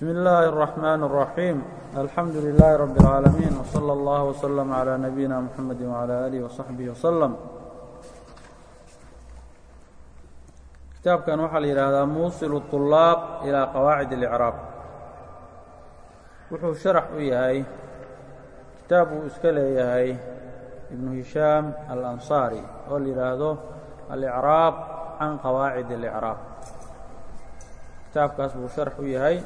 بسم الله الرحمن الرحيم الحمد لله رب العالمين وصلى الله وسلم على نبينا محمد وعلى آله وصحبه وسلم kitaabkan waxaa la yidhaahdaa muusil الطulaab ilىa qawaacid الإcraab wuxuu sharax u yahay kitaab uu iska leeyahay ibnu hishaam alanصaari oo la yidhaahdo alicraab can qawaacid الإcraab kitaabkaas buu sharax u yahay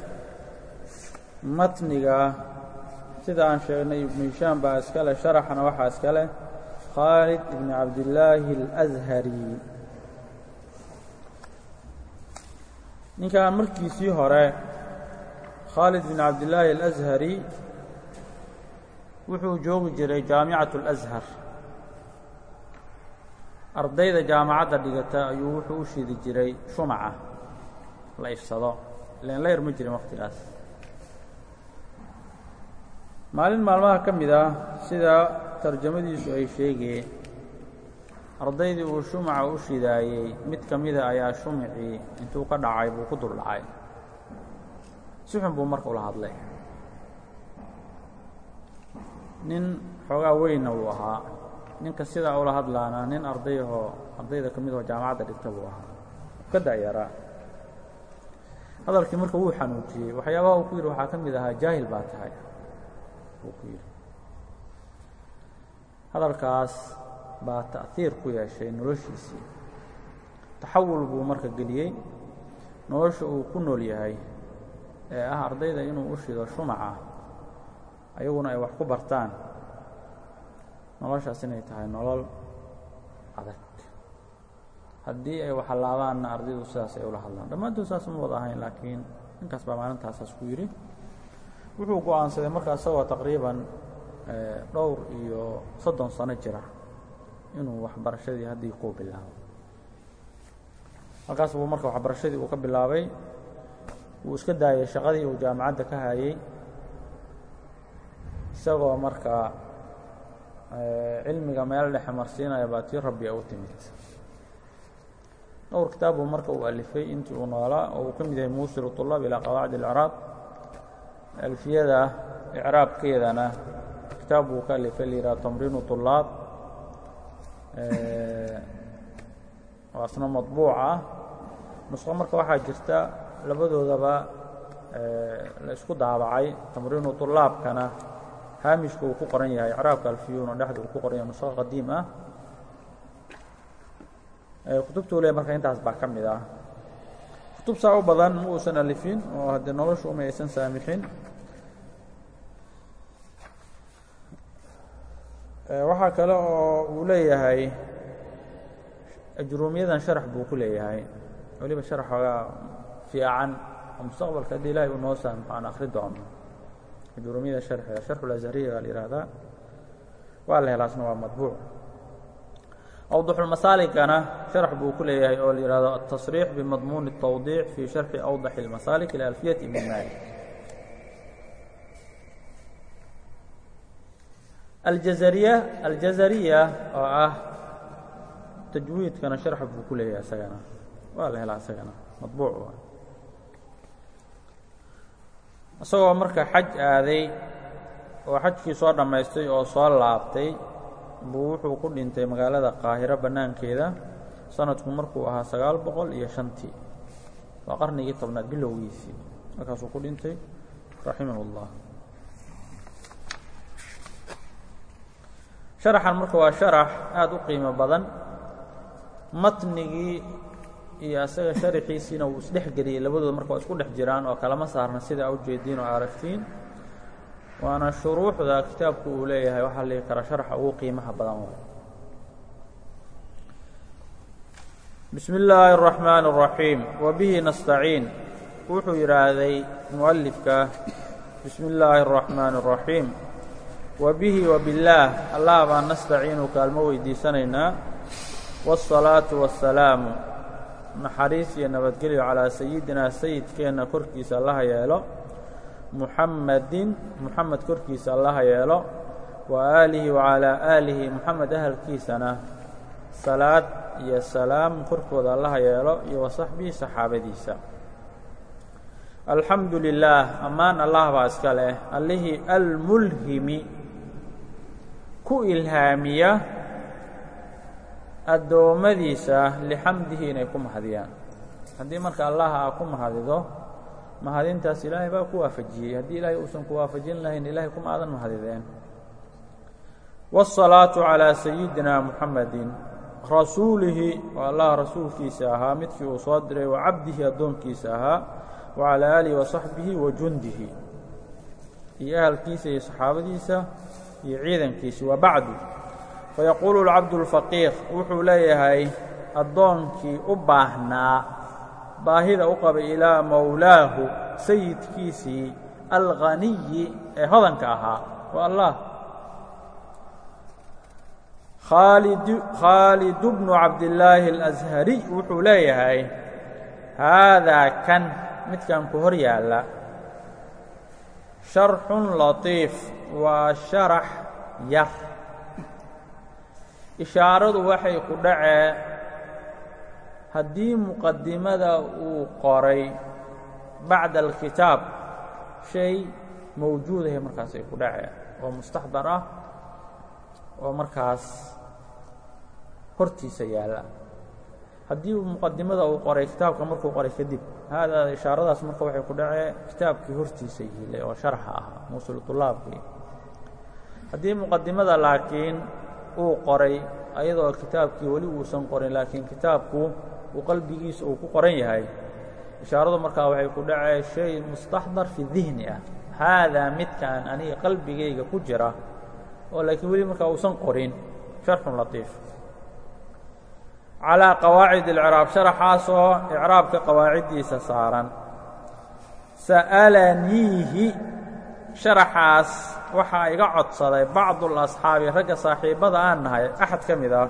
matniga ah. sida aan sheegnay ibnu hishaam baa iskale sharaxana waxaa iskaleh khaalid ibn cabdillaahi alashari ninkan markiisii hore khaalid ibn cabdillaahi alashari wuxuu joogi jiray jaamicatu alashar ardayda jaamacadda dhigata ayuu wuxuu u shidi jiray shumaca la ifsado ileen la ma jirin wakhtigaas maalin maalmaha ka mid ah sida tarjamadiisu ay sheegeen ardaydii uu shumaca u shidaayey mid ka mida ayaa shumicii intuu ka dhacay buu ku dul dhacay. Si xun buu marka ula hadlay. Nin xoogaa weynna wuu ahaa. Ninka sidaa ula hadlaana nin ardayahoo ardayda ka midahoo jaamacadda dhigta buu ahaa. Ka da'yaraa hadalkii marka wuu xanuujiyey. Waxyaabaha uu ku yidhi waxaa ka mid ahaa jaahil baa tahay buu ku yidhi. Hadalkaas baa ta'hiir ku yeeshay noloshiisii. Taxawul buu marka geliyey. Nolosha uu ku nool yahay ee ah ardayda inuu u shido shumaca ayaguna ay wax ku bartaan. Noloshaas inay tahay nolol adag. Haddii ay waxalaabaanna ardaydu sidaas ay ula hadlaan. Dhammaantood saas ma wada ahayn laakiin ninkaas baa maalintaasaas ku yidhi wuxuu go'aansaday markaa isagoo taqriiban dhowr iyo soddon sano jira inuu waxbarashadii haddii kuu bilaabo. Halkaas buu marka waxbarashadii uu ka bilaabay wuu iska daayay shaqadii uu jaamacadda ka hayey isagoo markaa cilmiga meel dhexe marsiinaya baa tii rabbi u timid. Dhowr kitaab marka uu alifay intii uu noolaa oo uu ka mid yahay muusil طulaab ilaa qawaacid اlcraab alfiyada icraabkeedana kitaab buu ka alifay layihaha tamriinu tulaab oo asna madbuuc ah. Nusqo marka waxaa jirta labadoodaba la isku daabacay tamriinu tulaabkana haamishka uu ku qoran yahay icraabka alfiyuuna dhexda uu ku qoran yahay nusqo qadiim ah. Kutubtuu le marka intaas baa ka mid ah. Kutub saa u badan ma uusan alifin oo haddee noloshu uma aysan saamixin. waxaa kale oo uu leeyahay ajruumiyadan sharax buu ku leeyahay weliba sharax xoogaa fiican oo mustaqbalka haddii ilaahay uu noo saamixo aan akhri doono ajruumiyada sharxeeda sharxulashariya baa la yihahdaa waa la helaasna waa madbuuc awdaxulmasaaligana sharax buu ku leeyahay oo la yihahdo aلtasriix bimadmuuni الtawdiic fii sharxi awdaxi اlmasaalik ila alfiyat ibn maalik Aljazariya aljazariya oo ah tajwiidkana sharax buu ku leeyahay isagana waa la helaa isagana madbuuc isagoo marka xaj aaday oo xajkii soo dhammaystay oo soo laabtay buu wuxuu ku dhintay magaalada qaahiro bannaankeeda sanadku markuu ahaa sagaal boqol iyo shantii. Waa qarnigii tobnaad bilowgiisii. Markaasuu ku dhintay raximah اllah sharaxan marka waa sharax aada u qiimo badan matnigii iyo asaga sharaxiisiina wuu isdhex geliyey labadooda marka waa isku dhex jiraan oo kalama saarna sida ujeediin oo aragtiin waana shuruuxda kitaabku uu leeyahay waxaa la dhihi karaa sharaxa ugu qiimaha badan waay bismi illaahi الرaxmaan الraxiim wabihi nastaciin wuxuu yidhaahday mualifka bismi illaahi الرaxmaan الraxiim wabihi wabillaah allah baan nastaciinu kaalmo weydiisanaynaa. Wالsalaatu wasalaamu naxariis iyo nabadgelyo calaa sayidinaa sayidkeenna korkiisa allaha yeelo. Muxamadin muxamed korkiisa allaha yeelo. Wa aalihi wacalaa aalihi muxamed ahalkiisana. Salaad iyo salaam korkooda allaha yeelo iyo wa saxbihi saxaabadiisa. Alxamdu lilaah ammaan allah baa iska leh. Allihii almulhimi ku ilhaamiya addoommadiisa lixamdihi inay ku mahadiyaan haddii marka allah aa ku mahadido mahadintaas ilaahay baa ku waafajiyey haddii ilaahay uusan ku waafajin lahayn ilahay kuma aadan mahadideen wالsalaaةu calىa sayidina muxamedi rasuulihi waa allah rasuulkiisa ahaa midkii uu soo diray wa cabdihi addoonkiisa ahaa wa calىa aalihi wa saxbihi wa jundihi iyo ahalkiisa iyo saxaabadiisa iyo ciidankiisi wa bacdu. Fayaquulu lcabdulfaqiir wuxuu leeyahay addoonkii u baahnaa baahida u qabay ilaa mawlaahu sayidkiisii alghaniyi ee hodanka ahaa waa allah. Khaalid bnu cabdillaahi alashariy wuxuu leeyahay haadaa kan midkan ku hor yaalla sharxun latiif waa sharax yar. Ishaaradu waxay ku dhacee haddii muqadimada uu qoray bacda alkitaab shay mawjuudahay markaas ay ku dhacee oo mustaxdar ah oo markaas hortiisa yaalla. Haddii muqadimada uu qoray kitaabka markuu qoray kadib haadaa ishaaradaas marka waxay ku dhacee kitaabkii hortiisa yiilay oo sharxa ahaa muusul طulaabkii haddii muqadimada laakiin uu qoray ayadoo kitaabkii weli uusan qorin laakiin kitaabku uu qalbigiisa uu ku qoran yahay ishaaradu markaa waxay ku dhacee shay mustaxdar fi dihni ah. Haadaa midkaan aniga qalbigayga ku jira oo laakiin weli markaa uusan qorin sharxun latiif calaa qawaacid ilciraab sharaxaasoo icraabka qawaaciddiisa saaran. Sa'alaniihi sharaxaas waxaa iga codsaday bacdul asxaabi ragga saaxiibada aan nahay axad ka mid ah.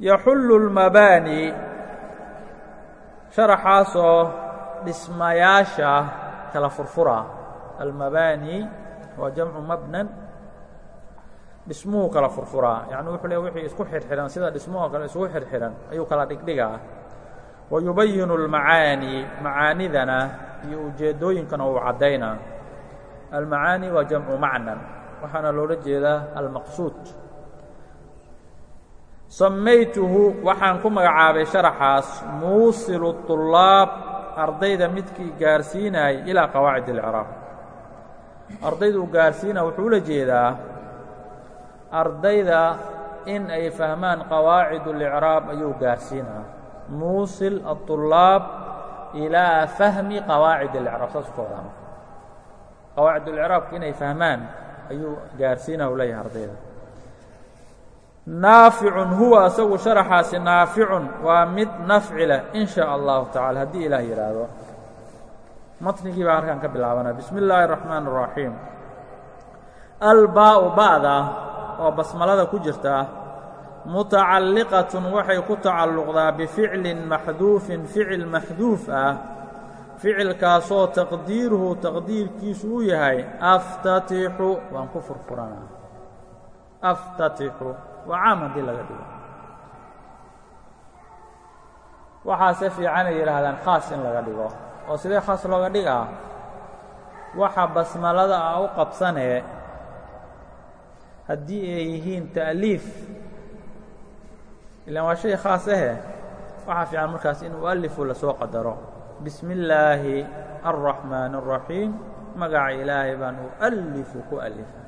Yaxullu اlmabaani sharaxaasoo dhismayaasha kala furfura almabaani waa jamcu mabnan dhismuhu kala furfuraa. Yani wuxuu leeya wixii isku xidhxidhan sida dhismuhu kale isugu xidhxidhan ayuu kala dhigdhigaa wa yubayinu almacaani macaanidana iyo ujeeddooyinkana uu caddaynaa almacaani waa jamcu macnan waxaana loola jeedaa almaqsuud. Samaytuhu waxaan ku magacaabay sharaxaas muusilu طulaab ardayda midkii gaarsiinaayay ilaa qawaacid اlciraaq ardaydu gaarsiina wuxuu ula jeedaa ardayda in ay fahmaan qawaacid اlإcraab ayuu gaarsiinaa muusil aلطulaab ilaa fahmi qawaacid اlإcraab saas ka wadaa qawaacid اlإcraabka inay fahmaan ayuu gaarsiinaa u leeyahay ardayda naaficun huwa asagu sharaxaasi naaficun waa mid nafci leh in shaaء allahu tacala haddii ilaah yidhaahdo matnigii baa halkan ka bilaabanaa bismi اllaahi الرaxmaan الraxiim albaau ba'da oo basmalada ku jirta mutacalliqatun waxay ku tacalluqdaa bificlin maxduufin ficil maxduuf ah ficilkaasoo taqdiiruhu taqdiirkiisu uu yahay aftatixu waan ku furfuranaa aftatixu waa caam haddii laga dhigo. Waxaase fiicanay yidhaahdaan khaas in laga dhigo oo sidee khaas looga dhigaa? Waxa basmalada ah u qabsanee haddii ay yihiin ta'liif ilaan waa shay khaas ahe waxaa fiican markaas in mu'alifu la soo qadaro. Bismi illaahi alraxmaan الraxiim magaca ilaahay baan u'alifu ku alifa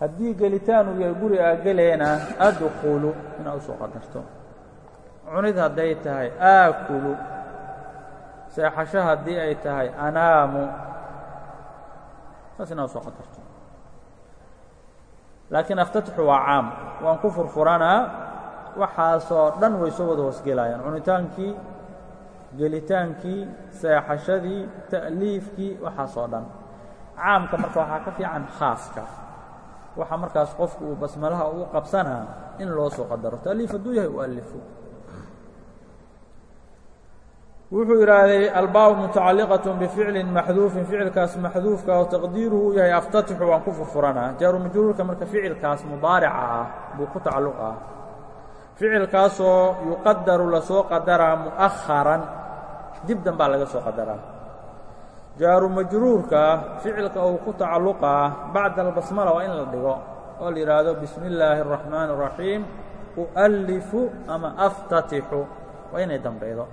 haddii gelitaan uu yahay guri aa geleena adkulu inaad u soo qadarto. Cunid hadday tahay aakulu. Seexasho haddii ay tahay anaamu. Saas inaad u soo qadarto laakiin aftatixu waa caam. Waan ku furfuranaa waxaasoo dhan way soo wada hoosgelayaan. Cunitaankii gelitaankii seexashadii ta'liifkii waxaasoo dhan. Caamka marka waxaa ka fiican khaaska. Waxa markaas qofku uu basmalaha ugu qabsanaa in loo soo qadaro. Ta'liif hadduu yahay u'alifu wuxuu idhaahday albaabu mutacalliqaة bificlin maxduufin ficilkaas maxduufka oo taqdiiruhu uu yahay aftatixu waan ku furfuranaa jaaru majruurka marka ficilkaas mudaarica ah buu ku tacalluq ah ficilkaasoo yuqadaru lasoo qadaraa mu'aharan dib danbaa laga soo qadaraa jaaru majruurka ficilka uu ku tacalluqaa bacda albasmala waa in la dhigo oo la yidhaahdo bismi illaahi الraxmaan الraxiim ualifu ama aftatixu waa inay dambeydo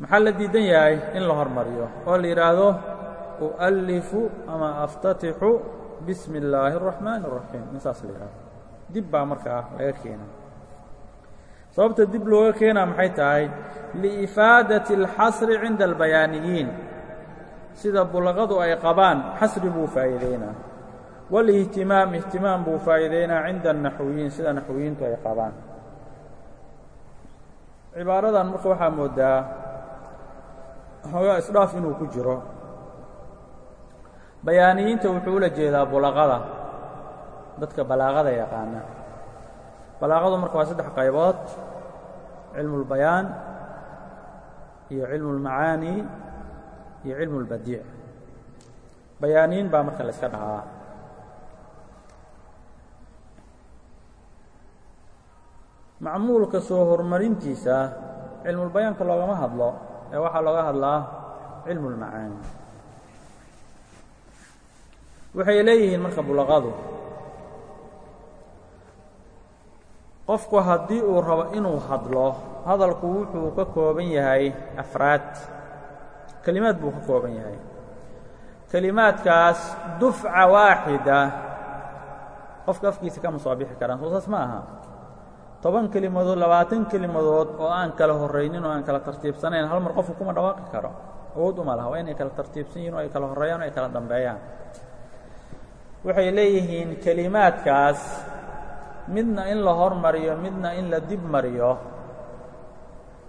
maxaa la diidan yahay in la hormariyo oo la yidhaahdo ualifu ama aftatixu bismi illaahi الraxmaan الraxiim in saas la yidhahdo dib baa markaa laga keenaa sababta dib looga keenaa maxay tahay liifaadati اlxasri cinda albayaaniyiin sida bulaqadu ay qabaan xasri buu faa'iideynaa walihtimaam ihtimaam buu faa'iideynaa cinda الnaxwiyiin sida naxwiyiintu ay qabaan cibaaradan marka waxaa moodaa hoogaa isdhaaf inuu ku jiro bayaaniyiinta wuxuu ula jeedaa bulaqada dadka balaaqada yaqaana balaaqadu marka waa saddex qaybood cilmu اlbayaan iyo cilmu اlmacaani iyo cilmu اlbadiic bayaaniin baa marka la yska dhahaa macmuulka soo horumarintiisa cilmulbayaanka loogama hadlo ee waxaa looga hadlaa cilmu اlmacaani waxay leeyihiin marka bulaqadu qofku haddii uu rabo inuu hadlo hadalku wuxuu ka kooban yahay afraad. Kelimaad buu ka kooban yahay. Kelimaadkaas dufca waaxida qofka afkiisa kama soo bixi karaan soo ma aha toban kelimadood labaatan kelimadood oo aan kala horraynin oo aan kala tartiibsanayn hal mar qofku kuma dhawaaqi karo. Awood uma laha waa inay kala tartiibsan yihiin oo ay kala horreeyaan o ay kala dambeeyaan. Waxay leeyihiin kelimaadkaas midna in la hormariyo midna in la dib mariyo.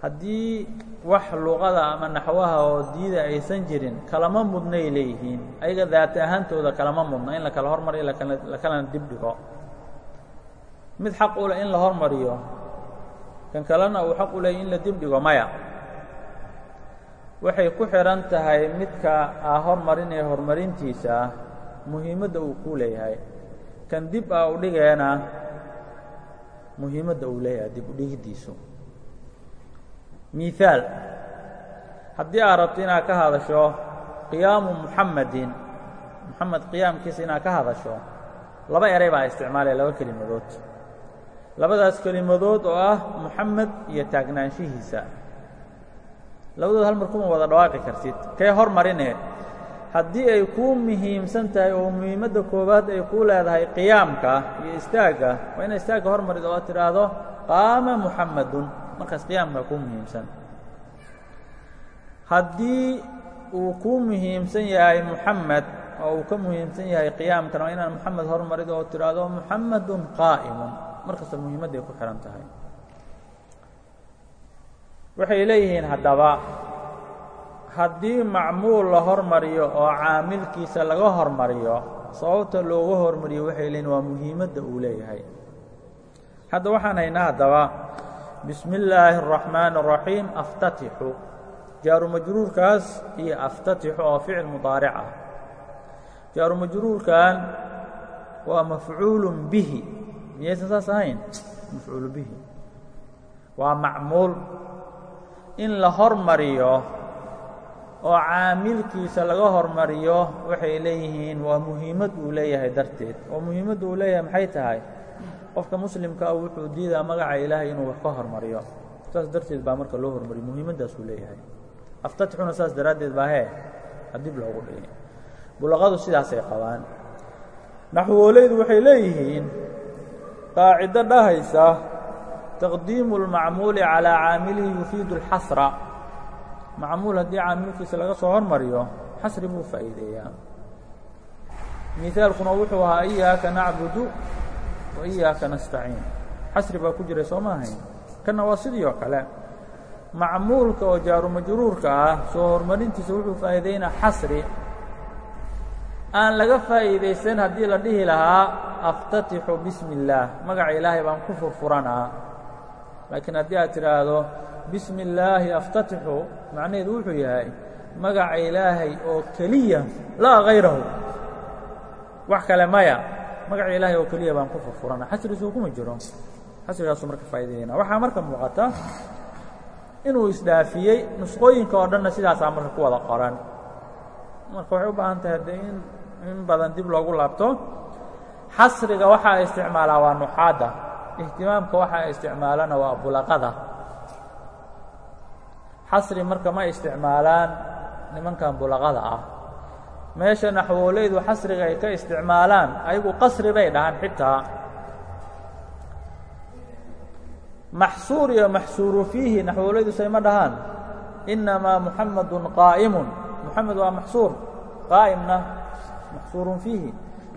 Haddii wax luqada ama naxwaha oo diida aysan jirin kalama mudnay leeyihiin. Ayaga daata ahaantooda kalama mudna in la kala hormariyo la kalana dib dhigo mid xaq u leh in la hormariyo kan kalena uu xaq u leeyay in la dib dhigo maya. Waxay ku xidhan tahay midka aa hormarinaya horumarintiisa muhiimadda uu ku leeyahay. Kan dib a u dhigeena muhiimadda uu leeyahay dib u dhigiddiisu miihaal haddii aad rabto inaad ka hadasho qiyaamu muxamedin moxamed qiyaamkiisa inaad ka hadasho laba eray baa isticmaalaya laba kelimadood labadaas kelimadood oo ah moxamed iyo taagnaanshihiisa labadood hal mar kuma wada dhawaaqi kartid. Kee hormarine haddii ay kuu muhiimsan tahay oo muhiimadda koowaad ay kuu leedahay qiyaamka iyo istaagga waa ina istaagga hormarid oo tidhaahdo qaama muxamedun markaas qiyaamkaa kuu muhiimsan. Haddii uu kuu muhiimsan yahay muxamed oo uu ka muhiimsan yahay qiyaamkana waa inaad moxamed hormarid oo tidhaahdo muxamedun qaa'imun markasta muhiimadday ku xidhan tahay. Waxay leeyihiin haddaba haddii macmuul la hormariyo oo caamilkiisa laga hormariyo sababta looga hormariyo waxay leeyihiin waa muhiimadda uu leeyahay. Hadda waxaan haynaa haddaba bismi illaahi اraxmaan اraxiim aftatixu jaaru majruurkaas iyo aftatixu oo ficil mudaaric ah. Jaaru majruurkan waa mafcuul bihi miyaysan saas ahayn mafcuulu bihi. Waa macmuul. In la hormariyo oo caamilkiisa laga hormariyo waxay leeyihiin waa muhiimad uu leeyahay darteed. Oo muhiimadda uu leeyahay maxay tahay? Qofka muslimka ah wuxuu diidaa magaca ilaahay inuu wax ka hormariyo. Saas darteed baa marka loo hormariyo muhiimaddaas uu leeyahay. Aftatixuna saas daraaddeed baa hee adib loogu dhigay bulaqadu sidaasay qabaan. Naxwoolaydu waxay leeyihiin qaacido dhahaysa taqdiimu اlmacmuuli calىa caamilihi yufiidu اlxasra macmuul haddii caamilkiisa laga soo hormariyo xasri buu faa'iideeyaa miثaalkuna wuxuu ahaa iyaaka nacbudu wa iyaaka nastaciin xasri baa ku jiray soo ma ahayn kanna waa sidii oo kale macmuulka oo jaaru majruurka ah soo hormarintiisa wuxuu faa'iideynaa xasri aan laga faa'iidaysan haddii la dhihi lahaa aftatixu bismi اllaah magaca ilaahay baan ku furfuranaa. Laakiin haddii aad tidhaahdo bismi illaahi aftatixu macnaheedu wuxuu yahay magaca ilaahay oo keliya laa hayrahu wax kale maya magaca ilaahay oo keliya baan ku furfurana xasriisuu kuma jiro. Xasrigaasuu marka faa'idaynaa waxaa marka muuqata inuu isdhaafiyey nusqooyinka oo dhanna sidaasaa marka ku wada qoran. Marka waxay u baahan tahay de in in badan dib loogu laabto xasriga waxaa isticmaalaa waa nuxaadda ihtimaamka waxaa isticmaalana waa bulaqada. Xasri marka ma isticmaalaan nimankan bulaqada ah. Meesha naxwoleydu xasriga ay ka isticmaalaan ayagu qasri bay dhahaan xitaa. Maxsuur iyo maxsuuru fiihi naxwoleydu sayma dhahaan. Inamaa muxamadun qaa'imun. Muxamed waa maxsuur qaa'imna maxsuurun fiihi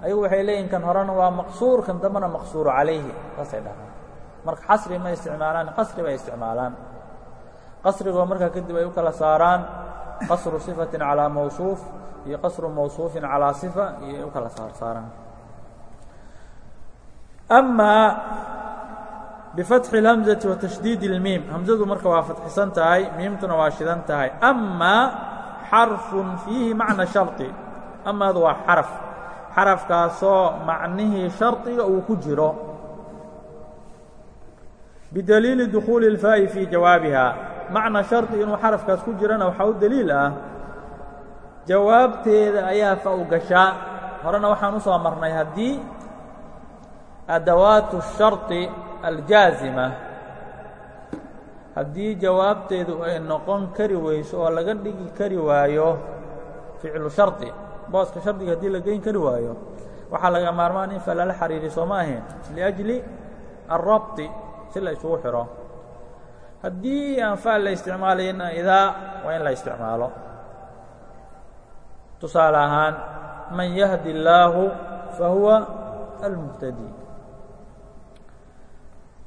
ayagu waxay leeyihin kan horena waa maqsuur kan dambena maqsuuru calayhi saasay dhahaan marka xasri ma isticmaalaan qasri bay isticmaalaan qasrigoo markaa kadib ay u kala saaraan qasru صifaةi calىa mawصuuf iyo qasru mawصuufin calىa صifa iyo ay u kala saar saaraan أmaa bifatxi اlhamزati wa tashdiid اlmiim hamzadu marka waa fatxisan tahay miimtuna waa shidan tahay أmaa xarfun fiihi macna sharطi amaadu waa xaraf xarafkaasoo macnihii sharطiga uu ku jiro bidaliili dukhuuli اlfaa'i fii jawaabiha macna shardi inuu xarafkaas ku jirana waxaa u deliil ah jawaabteeda ayaa fa u gashaa horena waxaan u soo marnay haddii adawaatu الsharطi aljaazima haddii jawaabteedu ay noqon kari weyso oo laga dhigi kari waayo ficlu sharطi booska shardiga haddii la geyn kari waayo waxaa laga maarmaan in fa lala xariiri soo ma ahayn liأjli الrabطi si la isugu xidho haddii aan faal la isticmaalayna idaa waa in la isticmaalo tusaale ahaan man yahdi اllaahu fahuwa almuhtadi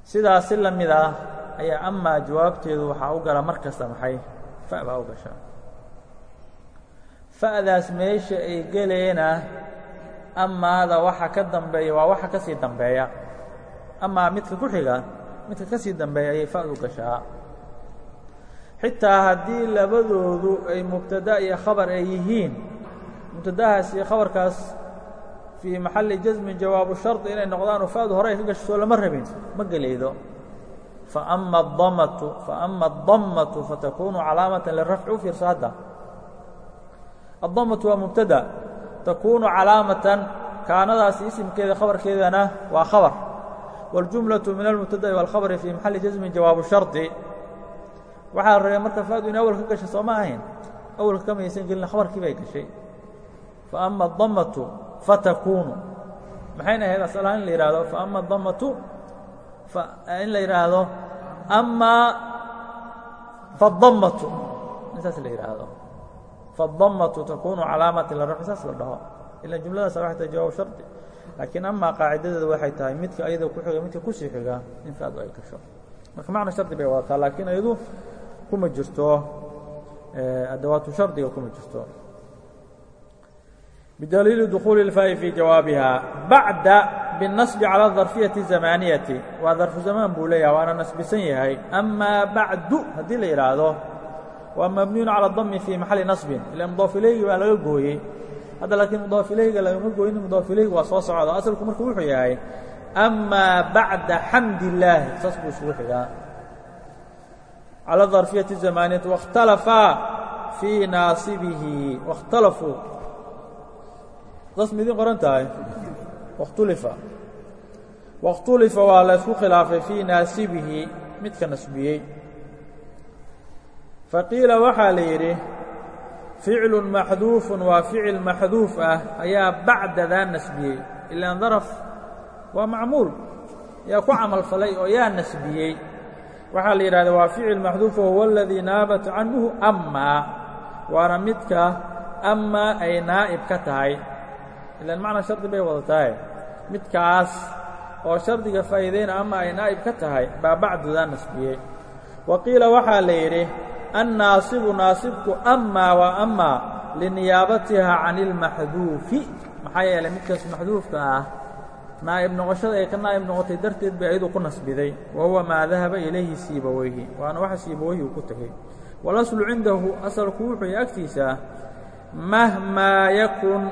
sidaas si la mid ah ayaa amaa jawaabteedu waxaa u gala mar kasta maxay fa baa u gasha fa'daas meesha ay geleena amaada waxa ka dambeeya waa waxa ka sii dambeeya. Amaa midka ku xiga midka ka sii dambeeya ayay fa'du gashaa. Xitaa haddii labadoodu ay mubtada iyo khabar ay yihiin mubtadahaas iyo khabarkaas fii maxalli jasmin jawaabu shardi inay noqdaan oo fa'du hore ay ka gasho lama rabin ma gelaydo. Faama adamatu fatakunu calaamatan lirafci u fiirso hadda addamatu waa mubtada takuunu calaamatan kaanadaasi isimkeeda khabarkeedana waa khabar waljumlaةu min almubtada'i wاlkhabri fii maxalli jasmin jawaabu shardi waxaa la rabay marka faadu inay awalka gashay sooma ahayn awalka kamaysan gelin khabarkii bay gashay faama adamatu fatakuunu maxayna ahayd asalahaan in la yidhaahdo faama adamatu in la yidhaahdo amaa fadammatu intaas la yidhaahdo fadamatu takunu calaamati lirafci saas la dhaho ila jumladaas waxay tahay jawaab shardi laakiin amaa qaacidadeeda waxay tahay midka ayada ku xiga midka kusii xiga in fa'du ay gasho marka macna shardi bay wadataa laakiin ayadu kuma jirto adawaatu shardiga kuma jirto bidaliili dukhuuli اlfaa'i fii jawaabiha bacda biالnasbi calى اdarfiyati الzamaaniyati waa darfu zamaan buu leeyaha waana nasbisan yahay amaa bacdu haddii la yidhaahdo waa mabniyun calى dami fii maxalli nasbin ila mudaaf ilaygi baa laga gooyey hadda laakiin mudaaf ilayga lagama gooynin mudaaf ilaygi waa soo socda asalku marka wuxuu yahay amaa bacda xamd illaahi saas buu isugu xigaa calى darfiyati الzamaaniyati waاkhtalafaa fii naasibihi waاkhtalafuu saas ma idin qoran tahay wakhtulifa wakhtulifa waa la ysku khilaafay fii naasibihi midka nasbiyey faqiila waxaa la yidhi ficlu maxduufun waa ficil maxduuf ah ayaa bacdadaa nasbiyey. Ilaan daraf waa macmuul. Yaa ku camal falay oo yaa nasbiyey. Waxaa la yidhahda waa ficil maxduufa huwa aladii naabat canhu amaa waana midka amaa ay naa'ib ka tahay. Ilaan macna shardi bay wadatahay. Midkaas oo shardiga faa'iidayna ama ay naa'ib ka tahay baa bacdudaa nasbiyey. Wa qiila waxaa la yidhi naasibku amaa waa amaa liniyaabatiha can ilmaxduufi maxaa yeelay midkaas maxduufka ah naa'ib noqoshada ay ka naa'ib noqotay darteed bay ayadu ku nasbiday. Wa huwa maa dahaba ilayhi siibaweyhi waana waxa siibaweyhi uu ku tegey walaslu cindahu asalku wuxuu yahay agtiisa mahmaa yakun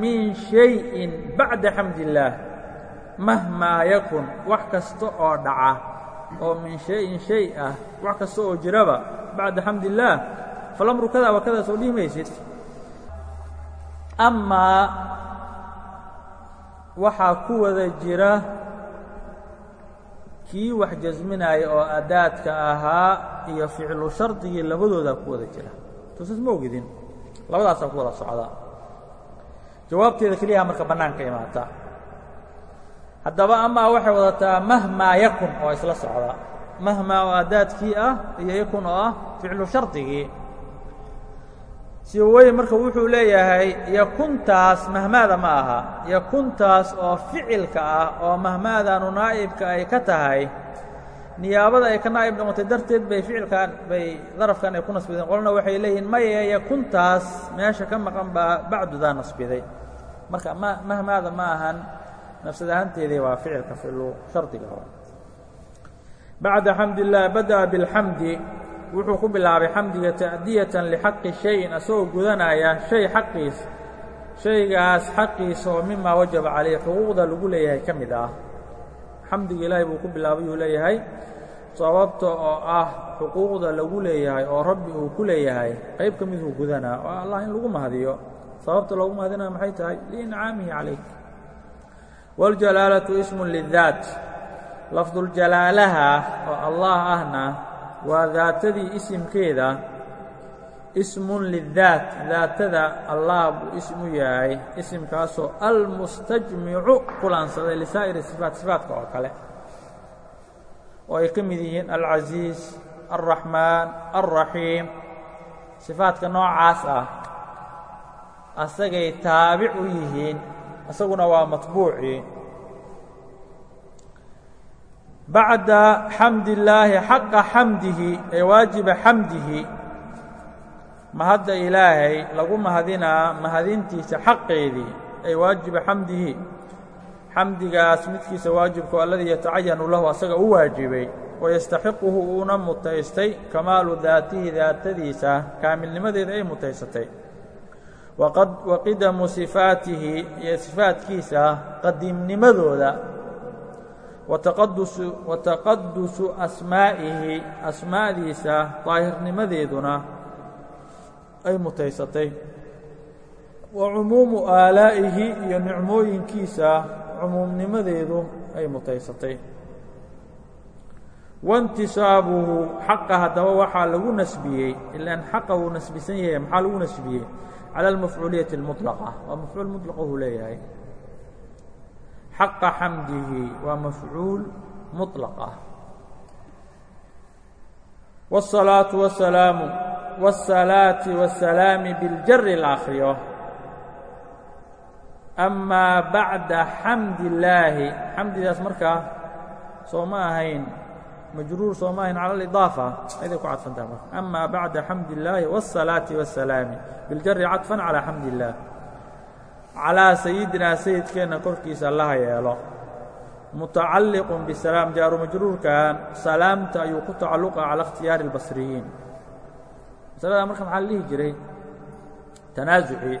min shayin bacda xamd illaah mahmaa yakun wax kasta oo dhaca oo min shay-in shay ah wax kasta oo jiraba bacda xamd illaah falamru kada wa kada soo dhihi maysid. Amaa waxaa ku wada jira kii wax jasminaya oo adaadka ahaa iyo ficlu shardigii labadoodaa ku wada jira. Tuusas ma ogidin labadaasaa ku wada socda. Jawaabteeda keliyaha marka bannaanka imaata. Haddaba amaa waxay wadataa mahmaa yakun oo isla socda mahmaa oo ah iyo yakun oo ah ficlu shardigii siweye marka wuxuu leeyahay yakuntaas mahmaada ma aha yakuntaas oo ficilka ah oo mahmaadaanu naa'ibka ay ka tahay niyaabada ay ka naa'ib noqotay darteed bay ficilkan bay darafkan ay ku nasbideen qolna waxay leeyihiin maye yakuntaas meesha ka maqan baa bacdudaa nasbiday marka ma mahmaada ma ahan nafsad ahaanteedii waa ficilka ficlu shardiga hore bacda xamd illaah bada'a biاlxamdi wuxuu ku bilaabay xamdiga ta'diyatan lixaqi shayin asagoo gudanaya shay xaqiis shaygaas xaqiisa oo mimaa wajaba calayh xuquuqda lagu leeyahay ka mid ah xamdiga ilaahay buu ku bilaabay uu leeyahay sababta oo ah xuquuqda lagu leeyahay oo rabbi uu ku leeyahay qayb ka miduu gudanaa oo allah in lagu mahadiyo sababta loogu mahadinaya maxay tahay liincaamihi calayk wاljalaalatu ismun lidaat lafduljalaalaha oo allah ahna waa daatadii isimkeeda ismun lidaat daatada allah buu ismu yahay isimkaasoo almustajmicu kulansaday lisaa'iri sifaat sifaatka oo kale. Oo ay ka mid yihiin alcasiiz alraxmaan alraxiim. Sifaadka noocaas ah asagay taabic u yihiin isaguna waa matbuucii bacda xamd illaahi xaqa xamdihi ee waajiba xamdihi. Mahadda ilaahay lagu mahadinaa mahadintiisa xaqeedii ay waajiba xamdihi. Xamdigaas midkiisa waajibkao alladii yatacayanu lahu asaga u waajibay wayastaxiquhu uuna mutaystay kamaalu daatihi daatadiisa kaamilnimadeeda ay mutaysatay. Wa qidamu sifaatihi iyo sifaatkiisa qadiimnimadooda wa taqadusu asmaa'ihi asmaa'diisa daahirnimadeeduna ay mutaysatay wa cumuumu aalaa'ihi iyo nicmooyinkiisa cumuumnimadeedu ay mutaysatay waintisaabuhu xaqa haddaba waxaa lagu nasbiyey ilaan xaqa wuu nasbisan yahay maxaa lagu nasbiyey cala almafcuuliyati اlmuطlaqa waa mafcuul muطlaqa uu leeyahay xaqa xamdihi waa mafcuul muطlaq ah wالsalaaةu wasalaamu wالsalaati wالsalaami biاljari la akriyo amaa bacda xamdi illaahi xamdidaas markaa soo ma ahayn majruur soo ma ahayn cala alidaafa ayday ku cadfantaha marka amaa bacda xamdi illaahi wالsalaati wالsalaami biاljari cadfan calaa xamdi illaah calaa sayidinaa sayidkeenna korkiisa allaha yeelo mutacalliqun bisalaam jaaru majruurkan salaamta ayuu ku tacalluqa cala ikhtiyaari اlbasriyiin masaladaa marka maxaa la dhihi jiray tanaasucii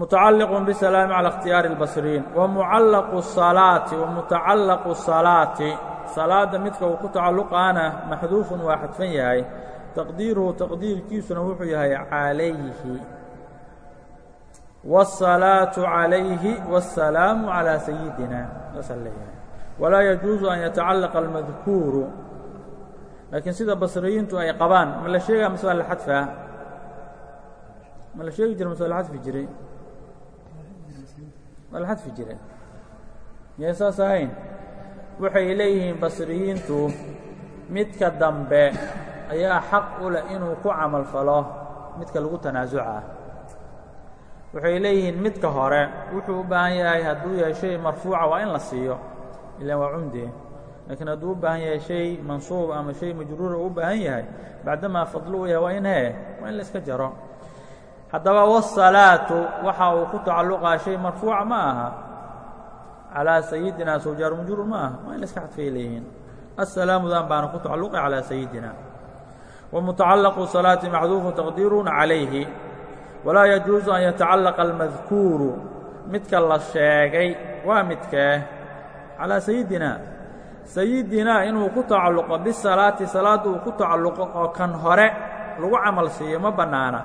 mutacalliqun bisalaami cala ikhtiyaari اlbasriyiin wa mucallaqu الsalaati wa mutacallaqu الsalaati salaadda midka uu ku tacalluqaana maxduufun waa xadfan yahay taqdiiruhu taqdiirkiisuna wuxuu yahay calayhi wالsalaaةu calayhi wالsalaamu calىa sayidina saasaan leeyahay walaa yajuusu an yatacallaqa almadkuuru laakiin sida basriyiintu ay qabaan ma la sheegaa mase waa la xadfaa ma la sheegi jira mase waa la xadfi jiray waa la xadfi jira miyay saas ahayn waxay leeyihiin basriyiintu midka dambe ayaa xaq u leh inuu ku camal falo midka lagu tanaasucah waxay leeyihiin midka hore wuxuu u baahan yahay hadduu yahay shay marfuuca waa in la siiyo ilaan waa cumdi laakiin hadduu u baahan yahay shay mansuub ama shay majruura uu u baahan yahay bacdamaa fadlu u yahay waa in hee waa in la jaro. Haddaba wasalaatu waxa uu ku tacalluqaa shay marfuuca ma aha. Calaa sayidina sowjaaru majruur ma aha waa in la xadfay leeyihiin. Assalaamudan baana ku tacalluqa calaa sayidina wmutacallaqu salaati maxduufu taqdiirun calayhi walaa yajuusu an yatacallaqa almadkuuru midka la sheegay waa midkee calaa sayidina sayidinaa inuu ku tacalluqo bisalaati salaadda uu ku tacalluqo oo kan hore lagu camal siiyo ma bannaana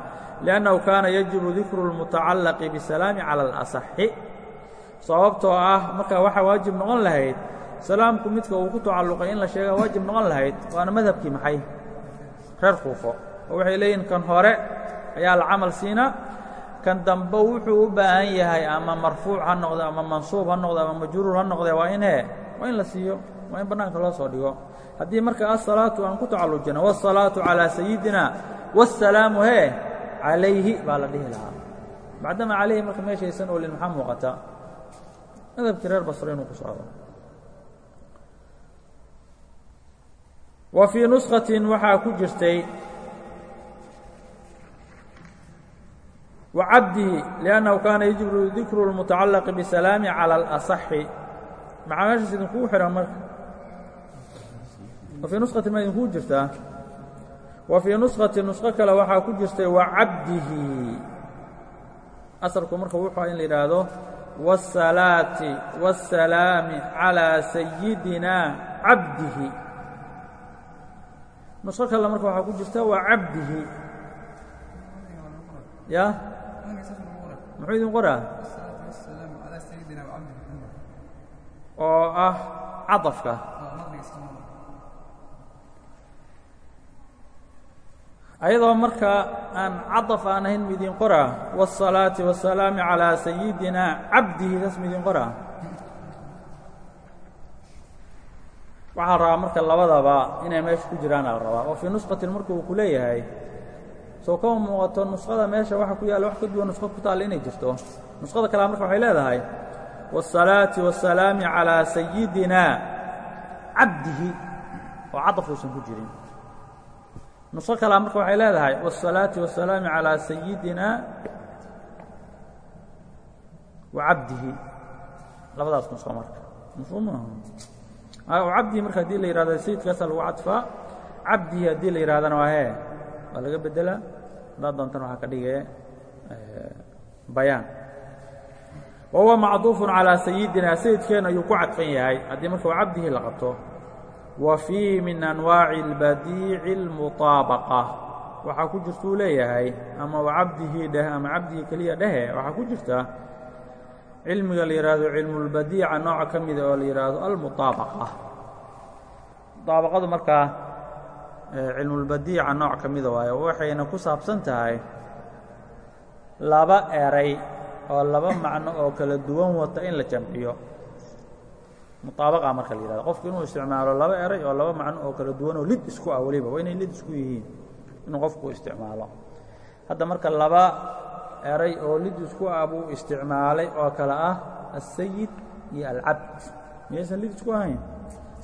liannahu kaana yajibu dikru اlmutacallaqi bisalaami cala alasaxi sababtoo ah markaa waxaa waajib noqon lahayd salaamku midka uu ku tacalluqay in la sheegaa waajib noqon lahayd waana madhabkii maxay reer kuufo oo waxay leeyihiin kan hore ayaa la camal siina kan dambe wuxuu u baahan yahay ama marfuuc ha noqde ama mansuub ha noqde ama majruur ha noqde waa in he waa in la siiyo waa in bannaanka loo soo dhigo. Haddii marka asalaatu aan ku tacallujina waasalaatu calaa sayidina wasalaamu hee calayhi baa la dhihi lahaa. Bacdama calayhi marka meeshaysan olin maxaa muuqata? Adabkii reer basro inuu ku socdo. wa fii nuskatin waxaa ku jirtay wacabdihi liannahu kaana yajibu dikru lmutacallaqi bisalaami cala alasaxi. Maxaa meeshaas idinkugu xidhan marka. Wa fii nuskatin ma idinkuu jirtaa? Wa fii nuskatin nusko kale waxaa ku jirtay wacabdihi asalku marka wuxuu aha in la yidhaahdo waasalaati waasalaami calaa sayidina cabdihi nusqo kale marka waxaa ku jirta waa cabdihi ya muxuu idin qoraa oo ah caطafka ayadoo marka aan caطaf aan ahayn midin qoraa wالصalaaةi والsalaami calىa sayidina cabdihi saas midin qoraa waxaa rabaa marka labadaba inay meesha ku jiraan al rabaa. Oo fii nusqatin marka uu kuleeyahay soo kama muuqato nusqada meesha waxa ku yaalla wax ka duwan nusqa ku taalla inay jirto. Nusqada kalea marka waxay leedahay waasalaati waasalaami calaa sayidina cabdihi oo cadaf uusan ku jirin. Nusqo kalea marka waxay leedahay waasalaati waasalaami calaa sayidina wa cabdihi. Labadaas nusqo marka. Nusqo cabdihi marka hadii la yihahdo sayidkaasa lagu cadfaa cabdihi haddii la yihahdana waa hee waa laga bedela haddaad doontana waxaa ka dhigee bayaan wa huwa macduufun calىa sayidina sayidkeena ayuu ku cadfan yahay haddii marka waa cabdihi la qabto wa fii min anwaaci اlbadiici اlmuطaabaqa waxaa ku jirtuu leeyahay ama wa cabdihi dheh ama cabdihi keliya dhehe waxaa ku jirta cilmiga la yidhaahdo cilmulbadiica nooca ka mida oo la yidhaahdo almuaabaqa muaabaqadu markaa eh, cilmulbadiica nooc ka mida waayo waxayna ku saabsan tahay laba eray oo laba macno oo kala duwan wata in la jamciyo. Muaabaqa marka la yihahdo qofku inuu isticmaalo laba eray oo laba macno oo kala duwan oo lid isku ah weliba waa inay lid isku yihiin inuu qofku isticmaalo. Hadda marka laba eray oo lid isku ah buu isticmaalay oo kale ah asayid iyo alcabd miyaysan lid isku ahayn?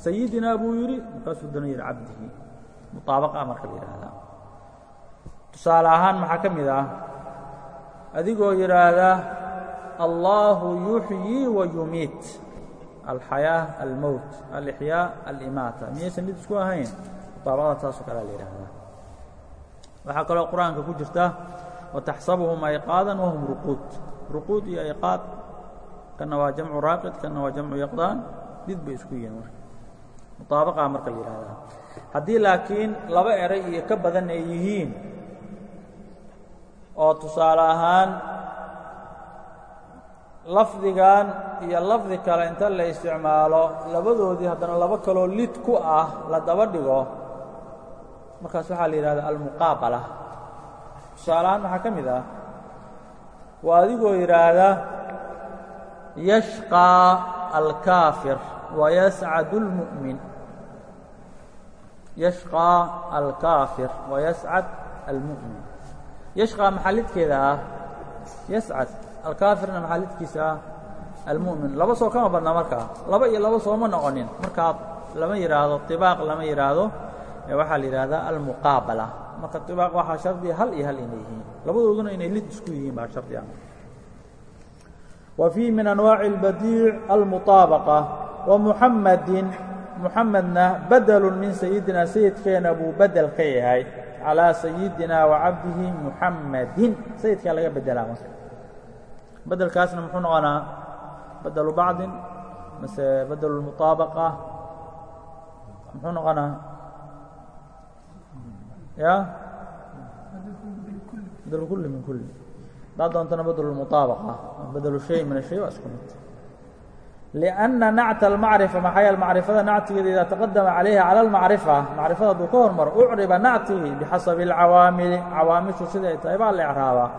Sayidina buu yidhi markaasuu dana yidhi cabdihi muaabaqa ah marka la yidhaahdaa tusaale ahaan maxaa ka mid ah? Adigoo yidhaahda allaahu yuxyii wa yumiit alxayaa almowt alixyaa alimaata miyaysan lid isku ahayn? Muaabaqada saasoo kalea la yidhaahdaa waxaa kaloo qur'aanka ku jirta wtaxsabuhum ayqaadan wahum ruquud ruquud iyo ayqaad kana waa jamcu raaqid kana waa jamcu yaqdaan did bay isku yihiin marka muطaabaqaa marka la yidhahdaa haddii laakiin laba eray iyo lafdigan iyo lafdi kale inta la isticmaalo labadoodii haddana laba kaloo lid ku ah la daba dhigo markaas waxaa la yidhahdaa almuqaabala tusaalahaan maxaa ka mid ah waa adigoo yidhaahda yashqىa alkaafir wayascad اlmu'min yashqىa alkaafir wayascad almu'min yashqىa maxaa lidkeeda ah yascad alkaafirna maxaa lidkiisa ah almu'min laba soo kama badna markaa laba iyo laba sooma noqonin markaa lama yidhaahdo طibaaq lama yidhaahdo waxaa la yidhaahdaa almuqaabala marka طibaaq waxaa shardiya hal iyo hal inay yihiin labadooduna inay lid isku yihiin baa shardiga wa fii min anwaaci اlbadiic almuطaabaqa wa muxamadin muxamedna badelu min sayidina sayidkeena buu bedel ka yahay calىa sayidina wacabdihi muxamadin sayidkaa laga bedelaa marka bedelkaasna muxuu noqonaa badelu bacdin mase bedel اlmuطaabaqa muxuu noqonaa ya bedel kuli min kuli haddaad doontana bedel اlmuطaabaqa bedelu shay min الshay waa isku mid لأنa nacت الmacriفة maxaa yael macrifada nactigeeda idaa taqadama calayha calى الmacriفة macrifada hadduu ka hormaro ucriba nactigi bixasabi الcawaamili cawaamishu siday tahay baa la ecraabaa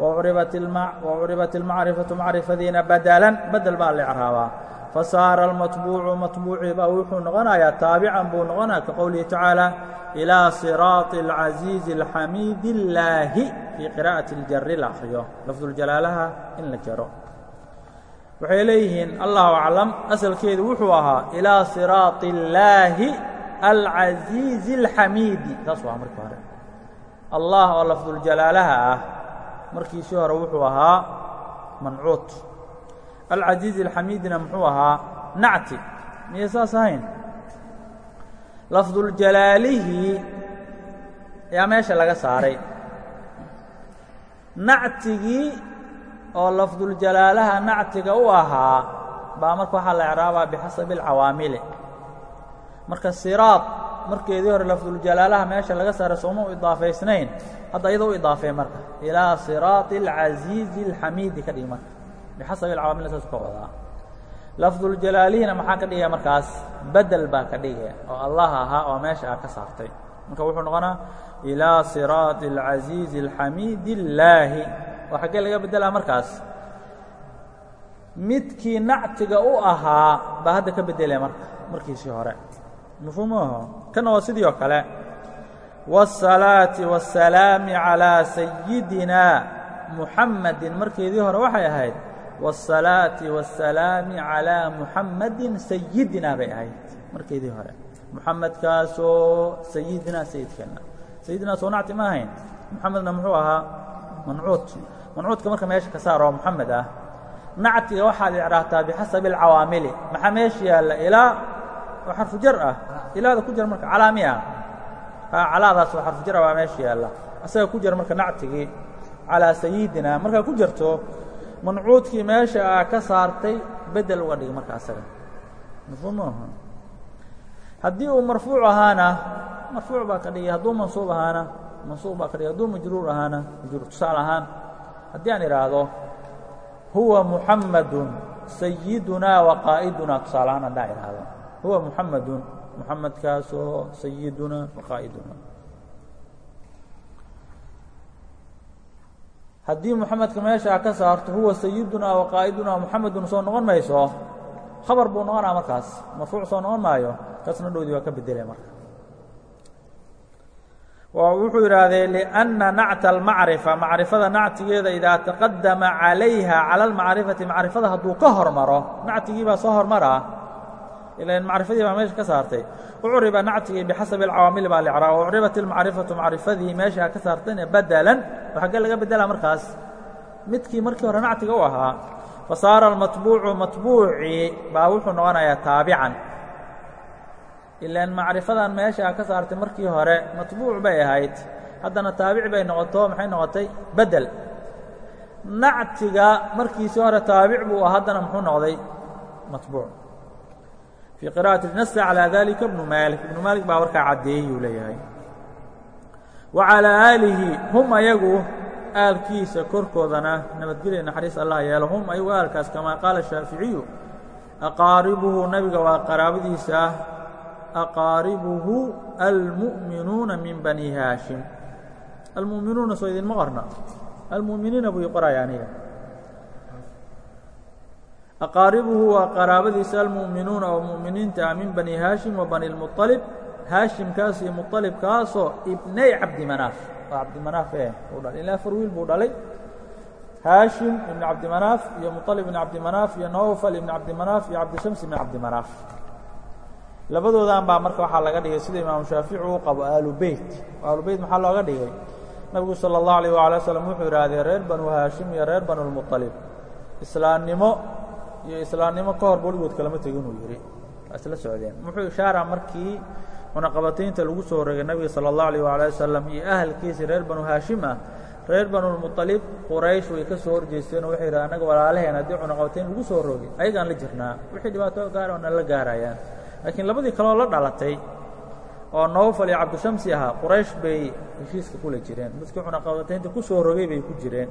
وcribat الmacrifaةu macrifadiina badlan bedel baa la ecraabaa fasaara almatbuucu matbuucii baa wuxuu noqonayaa taabican buu noqonaya ka qowlihi tacaala ilaa siraati alcasiizi alxamiidi illaahi fii qiraa'ati ljari la akhriyo lafduljalaalaha in la jaro waxay leeyihiin allahu aclam asalkeedu wuxuu ahaa ilaa siraati illaahi alcasiizi alxamiidi taas waa markii hore allah oo lafduljalaalaha ah markiisii hore wuxuu ahaa mancuud alcasiizi alxamiidina muxuu ahaa nacti miyay saas ahayn lafduljalaalihi ayaa meesha laga saaray nactigii oo lafduljalaalaha nactiga u ahaa baa marka waxaa la ecraabaa bixasabi alcawaamili marka siraad markeedii hore lafduljalaalaha meesha laga saaray sooma u idaafaysnayn hadda iyadoo u idaafee marka ilaa siraati alcasiizi alxamiidi ka dhig marka bixasabi alcawaamil saas ka wadaa lafduljalaalihiina maxaa ka dhigaya markaas bedel baa ka dhigaya oo allah ahaa oo meesha aa ka saartay marka wuxuu noqonaa ilaa siraaطi اlcasiizi اlxamiidi اllaahi oo xaggee laga beddelaa markaas midkii nactiga u ahaa baa hadda ka beddelaya marka markiisii hore mafhuumaho kana waa sidii oo kale wالsalaati wالsalaami calىa sayidina muxammadin markeedii hore waxay ahayd wالsalaati wالsalaami calىa muxammadin sayidina bay ahayd markeedii hore muxamedkaasoo sayidina sayidkeenna sayidina soo nacti ma ahayn muxamedna muxuu ahaa mancuud mancuudka marka meesha ka saar oo moxamed ah nactiga waxaad icraahtaa bixasabi alcawaamili maxaa meesha yaalla ilaa oo xarfu jar ah ilaada ku jira marka calaami ah calaadaas oo xarfu jara baa meesha yaalla asaga ku jira marka nactigii calaa sayidina markaa ku jirto mancuudkii meesha aa ka saartay bedel uga dhig marka asaga. Mafhuum maaha haddii uu marfuuc ahaana marfuuc baa ka dhigay. Hadduu mansuub ahaana mansuub baa ka dhigay. Hadduu majruur ahaana majruur. Tusaale ahaan haddii aan idhaahdo huwa muxammadun sayidunaa wa qaa'idunaa. Tusaale ahaan haddaan idhaahdo huwa muxammadun muxamedkaasoo sayidunaa wa qaa'idunaa haddii muxamedka meeshaa ka saarto huwa sayidunaa wa qaa'idunaa muxamedun soo noqon mayso khabar buu noqonaa markaas. Marfuuc soo noqon maayo taasna dhowdii waa ka bedelaya marka. Wuxuu yidhaahdee liأnna nacta almacrifa macrifada nactigeeda idaa taqadama calayha cala almacrifati macrifada hadduu ka hormaro nactigii baa soo hormaraa ilan macrifadii baa meesha ka saartay ucriba nactigii bixasabi اlcawaamili baa licraaba ucribat ilmacrifatu macrifadii meeshaa ka saartayna badalan oo xaggee laga bedela markaas midkii markii hore nactiga u ahaa fasaara almatbuucu matbuucii baa wuxuu noqonayaa taabican ilaan macrifadan meeshaa ka saartay markii hore matbuuc bay ahayd haddana taabic bay noqoto maxay noqotay bedel nactiga markiisii hore taabic buu ah haddana muxuu noqday matbuuc fii qira'ati nasa calىa dalika ibnu maalik ibnu maalik baa warkaa caddeeyey yuu leeyahay wa calىa aalihi hum ayagu aalkiisa korkoodana nabadgelya naxariis allah yeelo hum ayagu aalkaas kamaa qaala shaaficiyu aqaaribuhu nebiga waa qaraabadiisa ah aqaaribuhu almu'minuuna min bani haashim almu'minuuna soo idinma qorna almu'miniina buu ii qoraya aniga aqaaribuhu waa qaraabadiisa almu'minuuna oo mu'miniinta ah min bani haashim wa bani lmuطalib haashimkaas iyo muطalibkaasoo ibnay cabdimanaaf waa cabdimanaaf e uu dhalay ilaa afar wiil buu dhalay haashim ibn cabdimanaaf iyo muطalib ibn cabdimanaaf iyo nawfal ibn cabdimanaaf iyo cabdishams ibn cabdimanaaf labadoodan baa marka waxaa laga dhigay sida imaamu shaafici uu qabo aalu beyt aalu beyt maxaa looga dhigay nabigu salى الlahu alيه wala slm wuxuu idhaahdee reer banu haashim iyo reer banu lmuطalib islaamnimo iyo islaamnimo ka hor weligood kalama tegin uu yidhi waa isla socdeen wuxuu ishaaraa markii cunaqabataynta lagu soo rogay nabiga salى الlahu alيه wala wasalam iyo ahalkiisii reer banu haashim ah reer banulmuطalib quraysh way ka soo horjeysteen oo waxay yidhaha annaga walaalaheen haddii cunaqabatayn lagu soo rogay ayagaan la jirnaa wixii dhibaato gaara oona la gaarayaan laakiin labadii kaleoo la dhalatay oo nowfal iyo cabdishamsi ahaa quraysh bay heshiiska kula jireen dadkii cunaqabataynta ku soo rogay bay ku jireen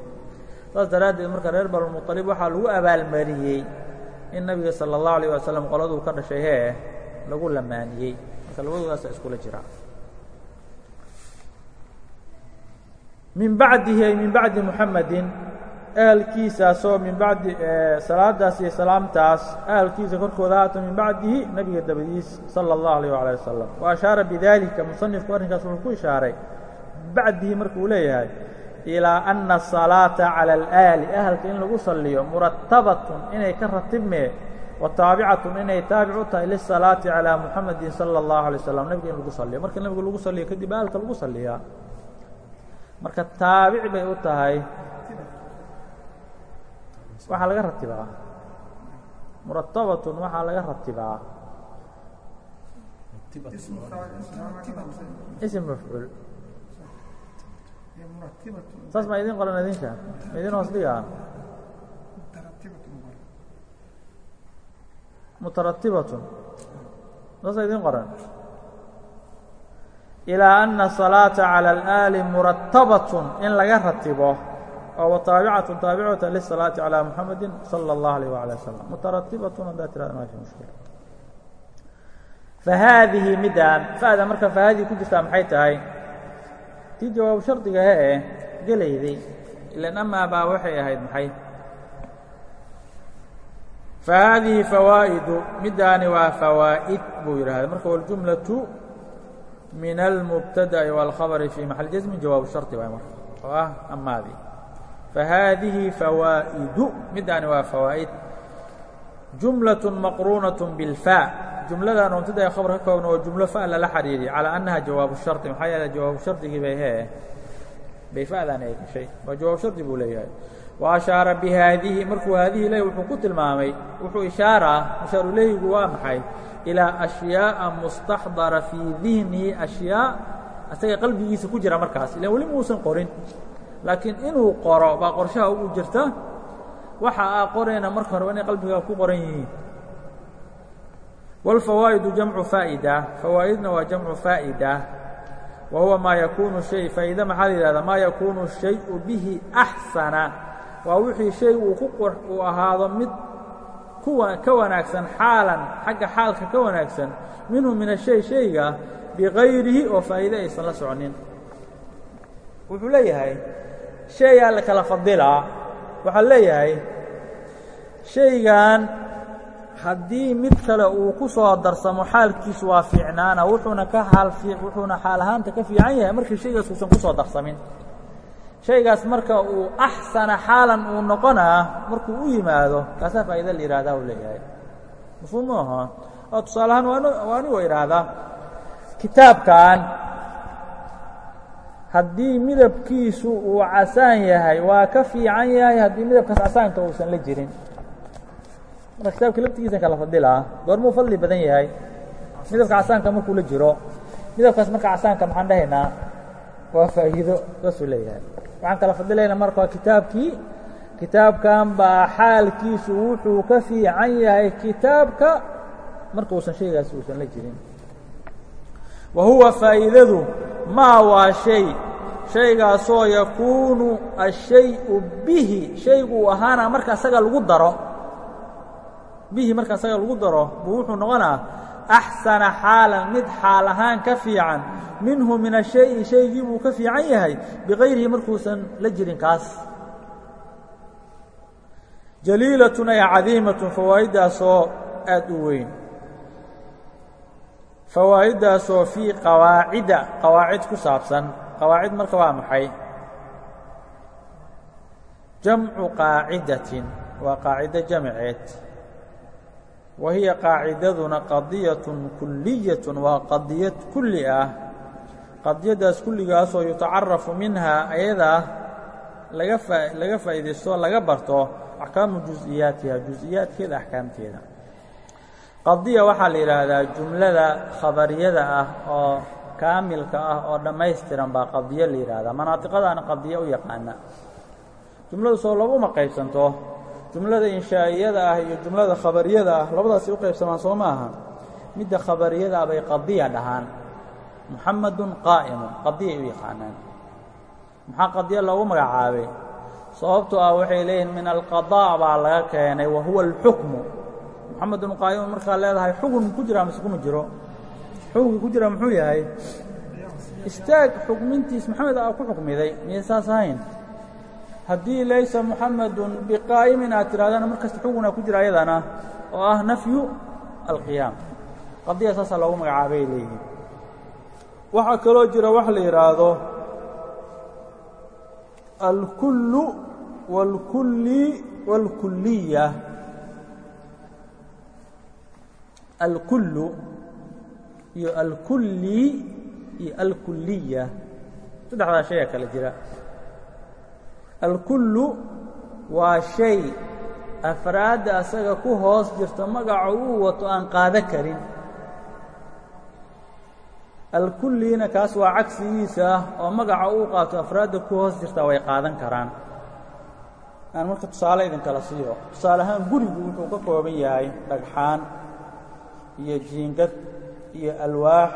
saas daraaddeed marka reer banulmuطalib waxaa lagu abaalmariyey in nabiga salى الlaه عalيه wasalam qoladuu ka dhashay hee lagu lamaaniyey marka labadoodaasa iskula jira min bacdihi ay min bacdi muxamedin ahalkiisaasoo min bacdi salaadaas iyo salaamtaas ahalkiisa korkooda haato min bacdihi nabiga dabadiis salى الlaه عalيه وaليه wasalam wa ashaara bidalika musanifku arrinkaas wuxuu ku ishaaray bacdihi markuu leeyahay ilaa ana الsalaaةa calى اlآali ahalka in lagu saliyo muratabatun inay ka ratibmee wa taabicatun inay taabic u tahay lisalaati calىa muxamedi salى الlahu alay slam nebiga in lagu saliyo marka nebiga lagu saliyo kadib ahalka lagu saliyaa marka taabic bay u tahay waxaa laga ratibaa muratabatun waxaa laga ratibaa ism mafcuul saas ma idin qoran idinka? Idin hoos dhigaa mutaratibatun saasa idin qoran ilaa ana salaata cala alaali murattabatun in laga ratibo oo wataabicatu taabicatan lisalaati calaa muxamadi sala اllah alayh wala wasalam mutaratibatun haddaa tirada maasha mushkila. Fahaadihi midaan fa'da marka fahaadihi ku jirtaa maxay tahay? tii jawaabu shardiga hee gelayday ilan amaa baa waxay ahayd maxay fahaadihi fawaa'idu middaani waa fawaa'id buu yidhahda marka waljumlaةu min almubtada'i wاlkhabri fii maxal jasmi jawaabu shardi waay marka oo ah amaadii fahaadihi fawaa'idu middaani waa fawaa'id jumlaة maqruunaة biاlfaa jumladan mubtada ee khabar ka koobna oo jumlo fa lala xidhiiriy calىa annaha jawaabu shardi maxaa yeele jawaabu shardigii bay hee. Bay fa'dan ay waa jawaab shardi buu leeyahay. Wa ashaara bihaadihi markuu haadihi leh wuxuu ku tilmaamay wuxuu ishaaraa ashaarulehigu waa maxay? Ilaa ashyaaءa mustaxdara fii dihnihi ashyaa asaga qalbigiisa ku jira markaas. Ilan weli muusan qorin. Laakiin inuu qoro baa qorshaha ugu jirta waxa aa qorayna marka hore inay qalbigaa ku qoran yihiin wاlfawaa'idu jamcu faa'ida fawaa'idna waa jamcu faa'ida wa huwa maa yakuunu shay faa'iida maxaa la yihahdaa maa yakuunu shayu bihi axsana waa wixii shay uu ku uu ahaado mid ka wanaagsan xaalan xagga xaalka ka wanaagsan minhu min ashay shayga bikayrihi oo faa'iide aysan la soconin wuxuu leeyahay shayaa la kala fadilaa waxaa leeyahay shaygan haddii mid kale uu ku soo darsamo xaalkiisu waa fiicnaana wuxuuna ka xaal wuxuuna xaal ahaanta ka fiican yahay markii shaygaas uusan ku soo darsamin. Shaygaas marka uu axsana xaalan uu noqonaa markuu u yimaado kaasaa faa'iida la yihahdaa uu leeyahay. Mafhuum mu aha? Oo tusaale ahaan waa anigoo idhaahdaa kitaabkan haddii midabkiisu uu casaan yahay waa ka fiican yahay haddii midabkaas casaanka uusan la jirin marka kitaabka laftigiisa kala fadilaa goormuu fadli badan yahay. Midabka casaanka markuu la jiro midabkaas marka casaanka maxaan dhahaynaa waa faa'iido saasuu leeyahay. Waxaan kala fadilaynaa marka kitaabkii kitaabkan baa xaalkiisu wuxuu ka fiican yahay kitaabka marka uusan shaygaasi uusan la jirin. Wa huwa faa'iidadu maa waa shay. Shaygaasoo yakuunu ashayu bihi shaygu ahaana marka asaga lagu daro bihi marka asaga lagu daro buu wuxuu noqonaa axsana xaalan mid xaal ahaan ka fiican minhu min ashayi shaygii buu ka fiican yahay bikayrihi markuusan la jirin kaas. Jaliilatun ay cadiimatun fawaa'iddaasoo aad u weyn. Fawaa'iddaasoo fii qawaacida qawaacid ku saabsan qawaacid marka waa maxay? Jamcu qaacidatin waa qaacido jamceed wa hiya qaacidaduna qadiyatun kuliyatun waa qadiyad kulli ah qadiyaddaas kulligaasoo yutacarafu minhaa ayadaa laga faa laga faa'iidaysto laga barto axkaamu juز'iyaatiha juز'iyaadkeeda axkaamteeda qadiya waxaa la yidhaahdaa jumlada khabariyada ah oo kaamilka ah oo dhammaystiran baa qadiyo la yidhaahdaa manaatiqadaana qadiyo u yaqaana jumladu soo labuma qaybsanto jumlada inshaa'iyada ah iyo jumlada khabariyada ah labadaasay u qaybsamaan soo ma aha midda khabariyada ah bay qadiya dhahaan. Muxamadun qaa'imun qadiyay u yaqaanaan. Maxaa qadiyo loogu magacaabay? Sababtoo ah waxay leeyihiin min alqadaa baa laga keenay wa huwa alxukmu. Muxamedun qaa'imun markaa leedahay xugun ku jira mise kuma jiro? Xukunka ku jira muxuu yahay? Istaag xukmintiis maxamed aa ku xukmiday miyay saas ahayn haddii laysa muxamedun biqaa'imin aad tidhahdana mar kasta xugunaa ku jira ayadana oo ah nafyu alqiyaam. Qadiya saasaa loogu magacaabay leeyihiin. Waxaa kaloo jira wax la yidhaahdo alkullu wاlkulli wاlkuliya alkullu iyo alkulli iyo alkuliya saddexdaa shay kala jira alkullu waa shay afraadda asaga ku hoos jirta magaca uu wato aan qaado karin. Alkullina kaas waa cagsigiisa ah oo magaca uu qaato afraadda ku hoos jirtaa way qaadan karaan. Aan marka tusaale idinkala siiyo. Tusaale ahaan gurigu wuxuu ka kooban yahay dhagxaan iyo jiingad iyo alwaax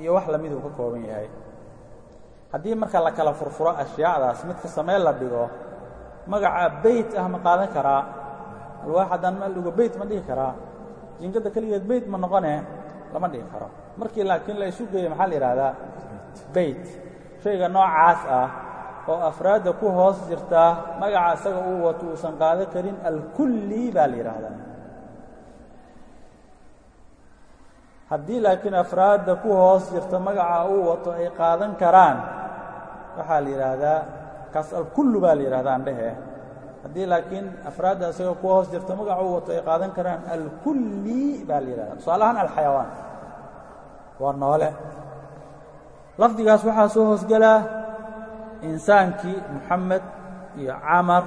iyo wax la mid uu ka kooban yahay haddii marka la kala furfuro ashyaacdaas midka samee la dhigo magaca beyt ah ma qaadan karaa. Alwaax haddaan meel dhigo beyt ma dhihi karaa. Jiingadda keligeed beyt ma noqone lama dhihi karo. Markii laakiin la isu geeyo maxaa la yidhaahdaa? Beyt. Shayga noocaas ah oo afraadda ku hoos jirta magaca isaga uu wato uusan qaado karin alkulli baa la yidhaahdaa. Haddii laakiin afraadda ku hoos jirta magaca uu wato ay qaadan karaan waxaa la yidhaahdaa kaas alkullu baa la yidhahdaa andhehe haddii laakiin afraadda isaga ku hoos jirta magaca uu wato ay qaadan karaan alkulli baa la yidhahdaa tusaale ahaan alxayawaan. Waa noole. Lafdigaas waxaa soo hoosgelaa insaankii moxamed iyo camar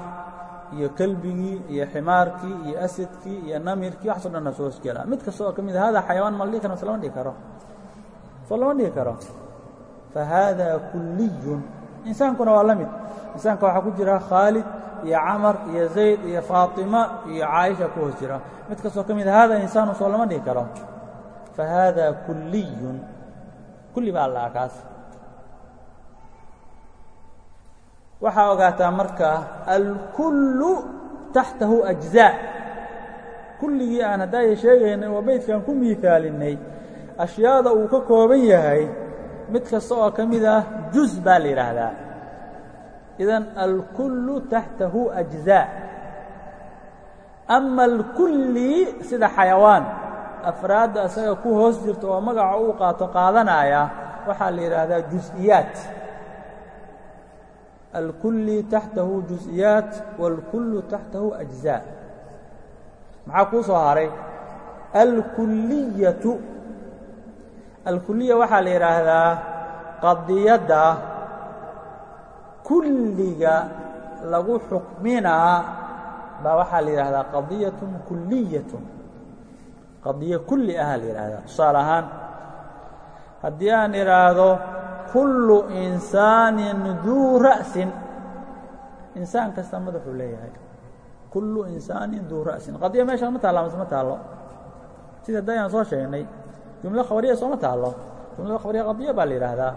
iyo kelbigii iyo ximaarkii iyo asadkii iyo namirkii waxaasoo dhanna soo hoosgelaa mid kasta oo ka mid a hada xayawaan ma la dhihi karo? Mase lama dhihi karo. Soo lama dhihi karo. Fa haada kulliyun insaankuna waa la mid. Insaanka waxaa ku jira khaalid iyo camar iyo zayd iyo faatima iyo caaisha ku hoos jira. Mid kastoo ka mid a hada insaanu soo lama dhihi karo. Fa haada kulliyun. Kulli baa la kaas waxaa ogaataa marka alkullu taxtahu ajzaa kulligii aan haddaaya sheegaynay oo beydkan ku miihaalinnay ashyaada uu ka kooban yahay mid kasta oo ka mid ah juz baa la yidhaahdaa. Idan alkullu taxtahu ajzaa ama alkulli sida xayawaan afraadda isaga ku hoos jirta oo magaca uu qaato qaadanaya waxaa la yidhaahdaa jus'iyaat alkulli taxtahu jus'iyaat wاlkullu taxtahu ajzaa maxaa kuu soo haray alkulliyatu alkuliya waxaa la yidhaahdaa qadiyadda kulliga lagu xukminaa baa waxaa la yidhaahdaa qadiyatun kuliyatun qadiyo kulli ahaa la yidhahdaa tusaale ahaan haddii aan idhaahdo kullu insaanin duu ra'sin insaan kasta madaxuu leeyahay. Kullu insaanin duu ra'sin. Qadiyo meeshaan ma taalla mase ma taallo sida hadda ayaan soo sheegnay jumlo khabariya sooma taallo. Jumlada khabariya qadiyo baa la yidhaahdaa.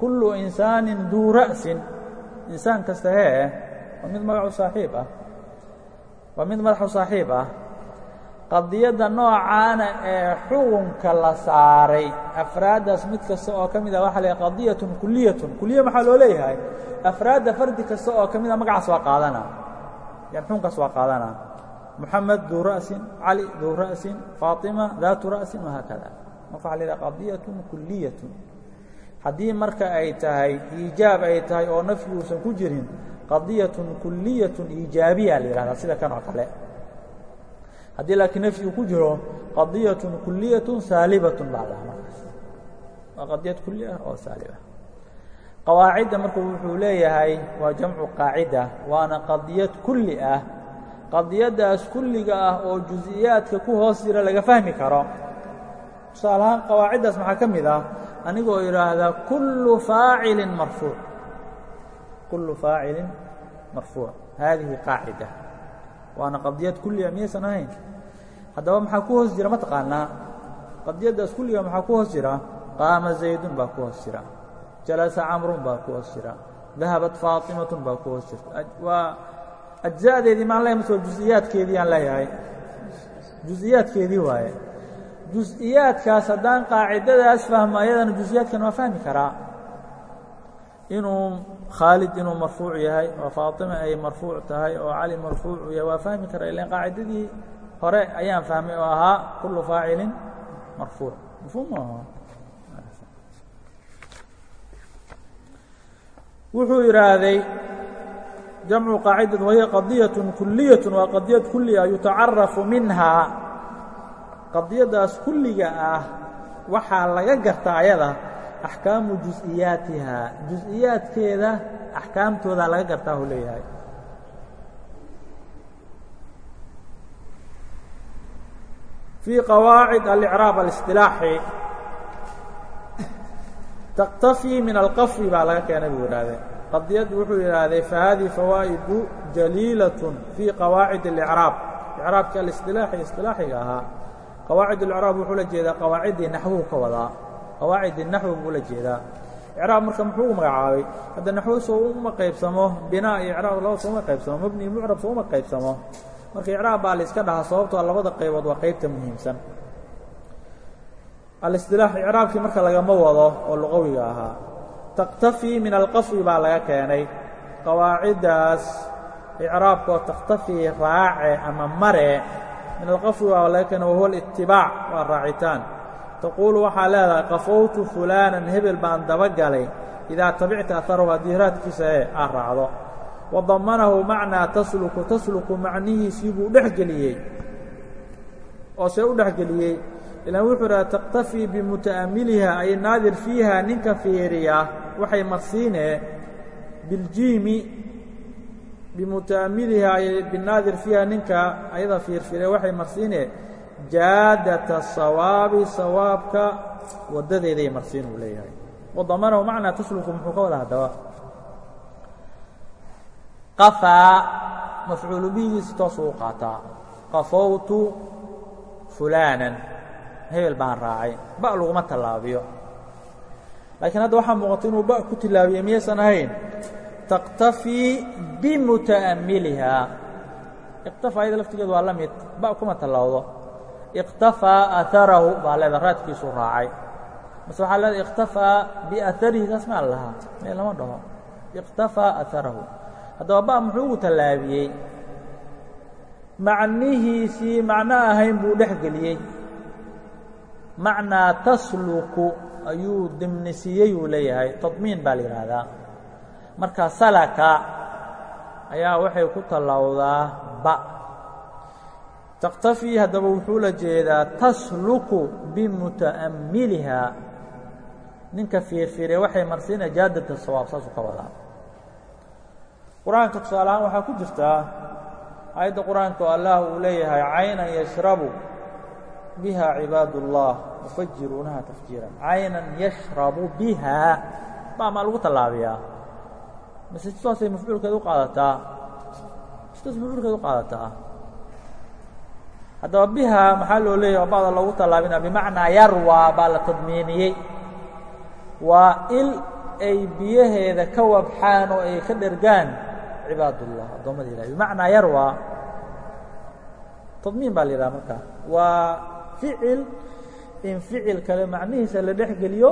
Kullu insaanin duu ra'sin. Insaan kasta hee waa mid magacu saaxiib ah. Waa mid madaxu saaxiib ah. Qadiyadda noocaana ee xukunka la saaray afraaddaas mid kasta oo ka mid ah waxa la yidhaha qadiyatun kuliyatun kuliya maxaa loo leeyahay? Afraadda fardi kasta oo ka mid a magacaas waa qaadana yan xukunkaas waa qaadana moxamed duu ra'sin cali duu ra'sin faatima daatu ra'sin wahaakada marka la yidhaha qadiyatun kuliyatun haddii marka ay tahay iijaab ay tahay oo nafyi uusan ku jirin qadiyatun kuliyatun iijaabiya la yidhahdaa sida kan oo kale. Haddii laakiin nafyi uu ku jiro qadiyatun kuliyatun saalibatun baa laha markaas waa qadiyad kuli ah oo saaliba. Qawaacidda marku wuxuu leeyahay waa jamcu qaacida waana qadiyad kulli ah. Qadiyaddaas kulliga ah oo juز'iyaadka ku hoos jira laga fahmi karo tusaale ahaan qawaaciddaas maxaa ka mid ah? Anigoo idhaahdaa kullu faacilin marfuuc kullu faacilin marfuuc haadihi qaacida. Waana qadiyad kulliga miyaysan ahayn. Haddaba maxaa ku hoos jira? Ma taqaanaa. Qadiyaddaas kulliga maxaa ku hoos jira? Qaama zaydun baa ku hoos jira. Jalasa camrun baa ku hoos jira. Dahabat faatimatun baa ku hoos jirta. Waa ajza'deedii maan leeyahay mase juز'iyaadkeedii aan leeyahay. Juز'iyaadkeedii waaye juز'iyaadkaas haddaan qaacidadaas fahmo ayadana juز'iyaadkan waa fahmi karaa inuu khaalid inuu marfuuc yahay oo faatima ay marfuuc tahay oo cali marfuucu yahay waa fahmi karaa ilan qaacidadii hore ayaan fahmay oo ahaa kullu faacilin marfuuc mafhuum maaha wuxuu yidhaahday jamcu qaacidati wahiya qadiyaة kuliyaة waa qadiyad kuliya yutacarafu minhaa qadiyaddaas kulliga ah waxaa laga garta ayada axkaamu juز'iyaatiha juز'iyaadkeeda axkaamtoodaa laga gartaa uu leeyahay fii qawaacid alicraab اlisطilaaxi تktafii min alqafwi baa laga keenay buu yidhahdee qadiyad wuxuu yidhaahday fahadihi fawaa'idu jaliilaة fii qawaacid اlإcraab icraabka alisilaaxi isilaaxiga ahaa qawaacid اlcraab wuxuu la jeedaa qawaaciddii naxwuhu ka wadaa. Qawaacidi naxwi buu la jeedaa. Icraab marka muxuu u magacaabay? Hadda naxwo soo uma qaybsamo binaa iyo icraab laba sooma qaybsamo mabni iyo mucrab sooma qaybsamo. Marka icraab baa la iska dhahaa sababtoo labada qaybood waa qaybta muhiimsan. Alisilaax icraabkii marka lagama wado oo luqawiga ahaa taktafii min alqafwi baa laga keenay. Qawaaciddaas icraabkoo taktafii raace ama mare min alqafwi baa laga keenay wahuwa alitibaac waa raacitaan. Taquulu waxaa leedahay qafowtu fulaanan hebel baan dabagalay idaa tabicta aharahu haddii raadkiisa ee aad raacdo. Wa damanahu macnaa tasluku tasluku macnihiisii buu dhex geliyey. Oo see u dhex geliyey. Ilaan wuxuu idhaha taktafii bimuta'amiliha ay naadir fiiha ninka fiiriya waxay marsiinee biljiimi bimuta'amiliha ay binaadir fiiha ninka ayada fiirfiiree waxay marsiinee jaadata sawaabi sawaabka waddadeeday marsiin uu leeyahay wadamanahu macnaa tasluku muxuu ka wada haddaba qafaa mafcuulu bihigiisi toosuu u qaataa qafowtu fulaanan hebel baan raacay ba laguma tallaabiyo laakiin hadda waxaa muuqata inuu ba ku tilaabiye miyaysan ahayn taktafii bimuta'amilihaa iqtafaa ayada laftigeedu waa la mid ba kuma tallaawdo iqtafaa aarahu baa leeda raadkiisuu raacay mase waxaa leeda iqtafaa biaarihi taas maa lahaa mee lama dhaho iqtafaa aarahu haddaba ba muxuu ugu tallaabiyey macnihiisii macno ahayn buu dhex geliyey macnaa tasluku ayuu dimnisiiyey uu leeyahay tadmiin baa la yidhaahdaa marka salaka ayaa waxay ku tallawdaa ba. Taktafii haddaba wuxuu la jeedaa tasluku bimuta'ammiliha. Ninka fiirfiiree waxay marsiinaya jaadata sawaab saasuu ka wadaa qur'aanka tusaale ahaan waxaa ku jirtaa aayadda qur'aanka oo allah uu leeyahay caynan yashrabu biha cibaad الlah yufajiruunaha tafjiiran. Caynan yashrabu biha baa maa lagu tallaabiyaa mase sidaasay mafcuulkeed u qaadataa? Sidaas mafcuulkeed u qaadataa? Haddaba biha maxaa loo leeyahy oo bacda loogu tallaabinaa? Bimacnaa yarwaa baa la tadmiiniyey. Waa il ay biyaheeda ka wabxaan oo ay ka dhergaan. Cibaad الlah addoommada ilahi bimacnaa yarwaa tadmiin baa la yidhaha marka. Waa ficil in ficil kale macnihiisa la dhex geliyo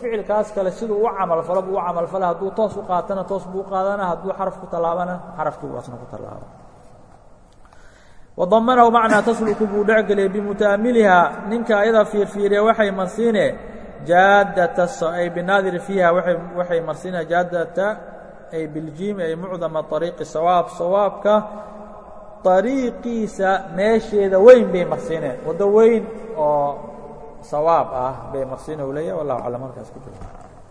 ficilkaas kale siduu u camalfalo buu u camalfala hadduu toos u qaatana toos buu u qaadana hadduu xaraf ku tallaabana xarafkii buu asna ku tallaaba wadamanahu macnaa tasluku buu dhex geliyay bimuta'amiliha ninka ayada fiirfiiriya waxay marsiine jaadata ay binaadir fiiha waxay marsiinaya jaadata ay biljiimi ay mucdama ariiqi sawaab sawaabka ariiqiisa meesheeda weyn bay marsiineen waddo weyn oo sawaab ah bay marsiina u leeyahy wallahu aclam halkaas ku jiro